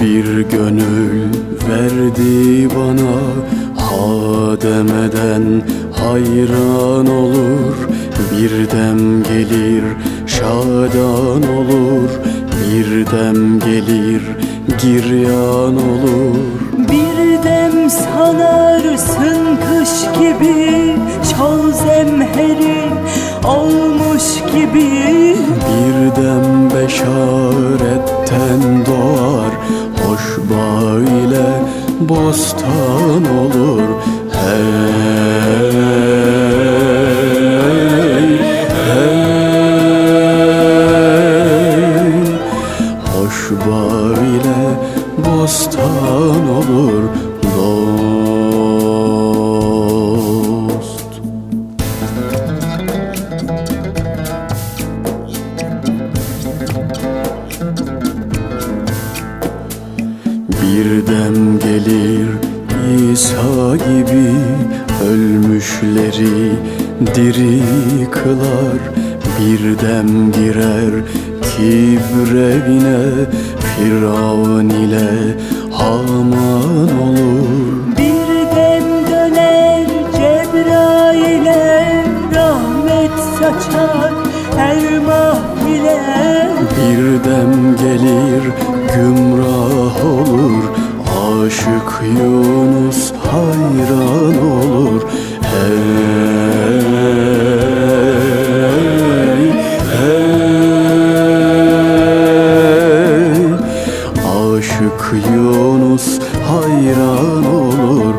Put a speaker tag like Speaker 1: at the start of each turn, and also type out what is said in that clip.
Speaker 1: Bir gönül verdi bana. Ha demeden hayran olur Bir dem gelir şadan olur. Bir dem gelir giryan olur.
Speaker 2: Bir dem sanarsın kış gibi Çal zemheri almış gibi.
Speaker 1: Bir dem beşaretten bostan olur. Hey, hey Hoş bağ ile bostan olur. Dost Bir dem gelir İsa gibi ölmüşleri diri kılar. Bir dem girer kibrevine Firavun ile Haman olur.
Speaker 2: Bir dem döner Cebrail'e Rahmet saçar her mahfile
Speaker 1: Bir dem Aşık Yunus hayran olur. Hey, hey Aşık Yunus hayran olur